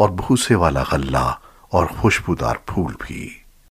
اور بھوسے والا غلہ اور خوشبودار پھول بھی۔